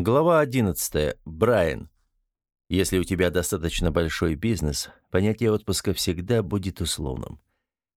Глава 11. Брайан. Если у тебя достаточно большой бизнес, понятие отпуска всегда будет условным.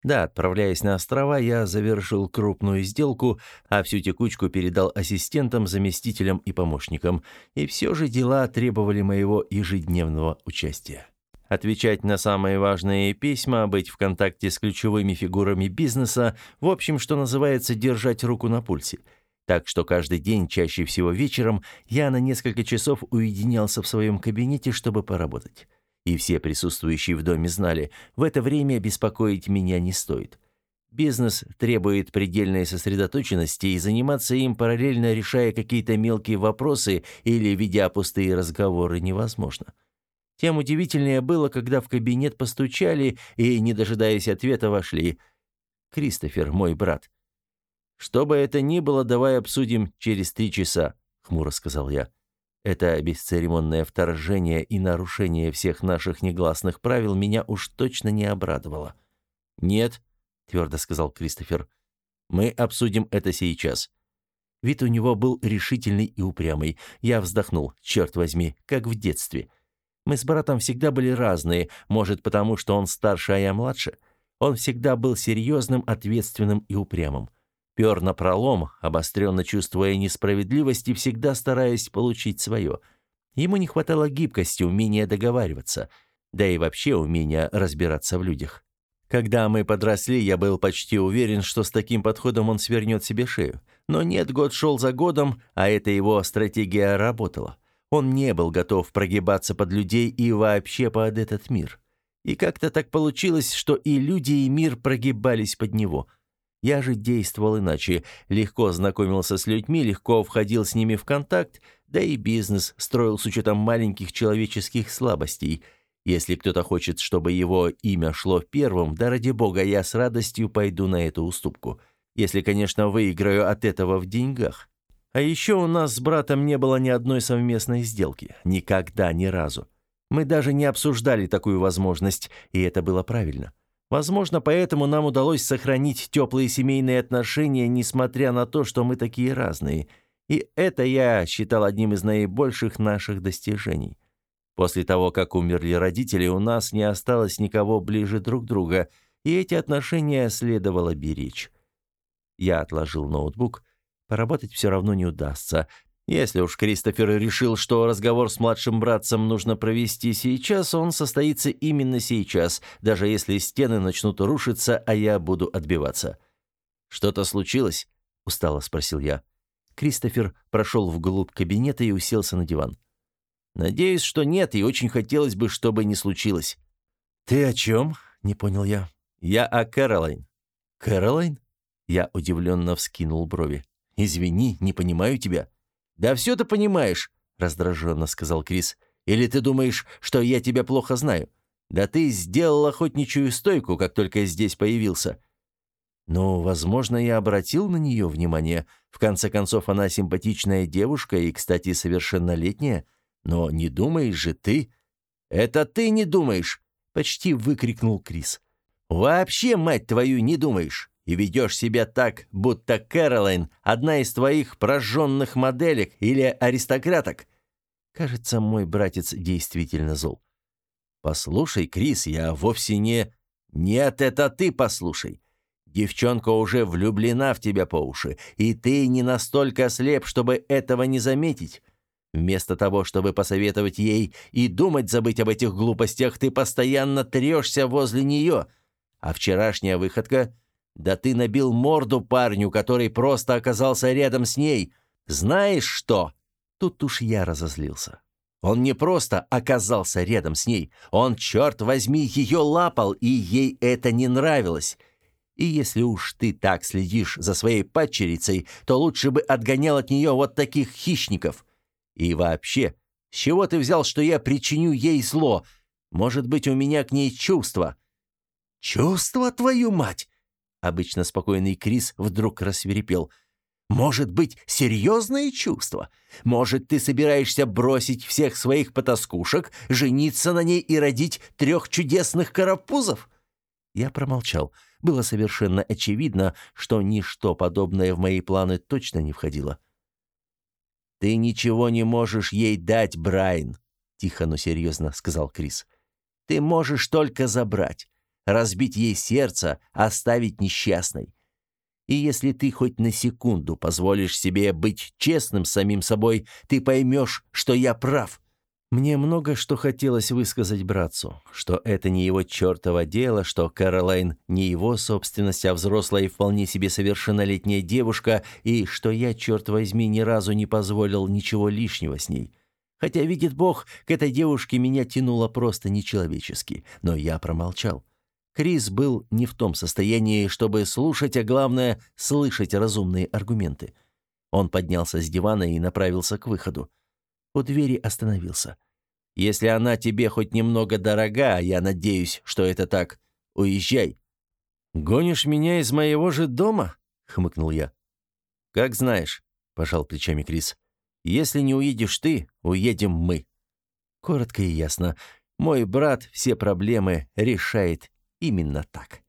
Да, отправляясь на острова, я завершил крупную сделку, а всю текучку передал ассистентам, заместителям и помощникам, и все же дела требовали моего ежедневного участия. Отвечать на самые важные письма, быть в контакте с ключевыми фигурами бизнеса, в общем, что называется, держать руку на пульсе – так что каждый день, чаще всего вечером, я на несколько часов уединялся в своем кабинете, чтобы поработать. И все присутствующие в доме знали, в это время беспокоить меня не стоит. Бизнес требует предельной сосредоточенности, и заниматься им параллельно решая какие-то мелкие вопросы или ведя пустые разговоры невозможно. Тем удивительнее было, когда в кабинет постучали и, не дожидаясь ответа, вошли. «Кристофер, мой брат», «Что бы это ни было, давай обсудим через три часа», — хмуро сказал я. Это бесцеремонное вторжение и нарушение всех наших негласных правил меня уж точно не обрадовало. «Нет», — твердо сказал Кристофер, — «мы обсудим это сейчас». Вид у него был решительный и упрямый. Я вздохнул, черт возьми, как в детстве. Мы с братом всегда были разные, может, потому что он старше, а я младше. Он всегда был серьезным, ответственным и упрямым. Пер на пролом, обостренно чувствуя несправедливость и всегда стараясь получить свое. Ему не хватало гибкости, умения договариваться, да и вообще умения разбираться в людях. Когда мы подросли, я был почти уверен, что с таким подходом он свернет себе шею. Но нет, год шел за годом, а эта его стратегия работала. Он не был готов прогибаться под людей и вообще под этот мир. И как-то так получилось, что и люди, и мир прогибались под него – я же действовал иначе, легко знакомился с людьми, легко входил с ними в контакт, да и бизнес строил с учетом маленьких человеческих слабостей. Если кто-то хочет, чтобы его имя шло первым, да ради бога, я с радостью пойду на эту уступку. Если, конечно, выиграю от этого в деньгах. А еще у нас с братом не было ни одной совместной сделки. Никогда, ни разу. Мы даже не обсуждали такую возможность, и это было правильно. Возможно, поэтому нам удалось сохранить теплые семейные отношения, несмотря на то, что мы такие разные. И это я считал одним из наибольших наших достижений. После того, как умерли родители, у нас не осталось никого ближе друг друга, и эти отношения следовало беречь. Я отложил ноутбук. Поработать все равно не удастся. Если уж Кристофер решил, что разговор с младшим братцем нужно провести сейчас, он состоится именно сейчас, даже если стены начнут рушиться, а я буду отбиваться. «Что-то случилось?» — устало спросил я. Кристофер прошел вглубь кабинета и уселся на диван. «Надеюсь, что нет, и очень хотелось бы, чтобы не случилось». «Ты о чем?» — не понял я. «Я о Кэролайн». «Кэролайн?» Я удивленно вскинул брови. «Извини, не понимаю тебя». «Да все ты понимаешь», — раздраженно сказал Крис. «Или ты думаешь, что я тебя плохо знаю? Да ты сделал охотничью стойку, как только здесь появился». «Ну, возможно, я обратил на нее внимание. В конце концов, она симпатичная девушка и, кстати, совершеннолетняя. Но не думаешь же ты...» «Это ты не думаешь!» — почти выкрикнул Крис. «Вообще, мать твою, не думаешь!» И ведешь себя так, будто Кэролайн — одна из твоих прожженных моделек или аристократок. Кажется, мой братец действительно зол. Послушай, Крис, я вовсе не... Нет, это ты послушай. Девчонка уже влюблена в тебя по уши, и ты не настолько слеп, чтобы этого не заметить. Вместо того, чтобы посоветовать ей и думать забыть об этих глупостях, ты постоянно трешься возле нее. А вчерашняя выходка да ты набил морду парню, который просто оказался рядом с ней. Знаешь что? Тут уж я разозлился. Он не просто оказался рядом с ней, он, черт возьми, ее лапал, и ей это не нравилось. И если уж ты так следишь за своей падчерицей, то лучше бы отгонял от нее вот таких хищников. И вообще, с чего ты взял, что я причиню ей зло? Может быть, у меня к ней чувства?» «Чувства, твою мать!» Обычно спокойный Крис вдруг рассверепел. «Может быть, серьезные чувства? Может, ты собираешься бросить всех своих потаскушек, жениться на ней и родить трех чудесных карапузов?» Я промолчал. Было совершенно очевидно, что ничто подобное в мои планы точно не входило. «Ты ничего не можешь ей дать, Брайан», — тихо, но серьезно сказал Крис. «Ты можешь только забрать, разбить ей сердце, оставить несчастной. И если ты хоть на секунду позволишь себе быть честным с самим собой, ты поймешь, что я прав. Мне много что хотелось высказать братцу, что это не его чертово дело, что Кэролайн не его собственность, а взрослая и вполне себе совершеннолетняя девушка, и что я, черт возьми, ни разу не позволил ничего лишнего с ней. Хотя, видит Бог, к этой девушке меня тянуло просто нечеловечески, но я промолчал. Крис был не в том состоянии, чтобы слушать, а главное — слышать разумные аргументы. Он поднялся с дивана и направился к выходу у двери остановился. «Если она тебе хоть немного дорога, я надеюсь, что это так, уезжай». «Гонишь меня из моего же дома?» — хмыкнул я. «Как знаешь», — пожал плечами Крис. «Если не уедешь ты, уедем мы». Коротко и ясно. Мой брат все проблемы решает именно так.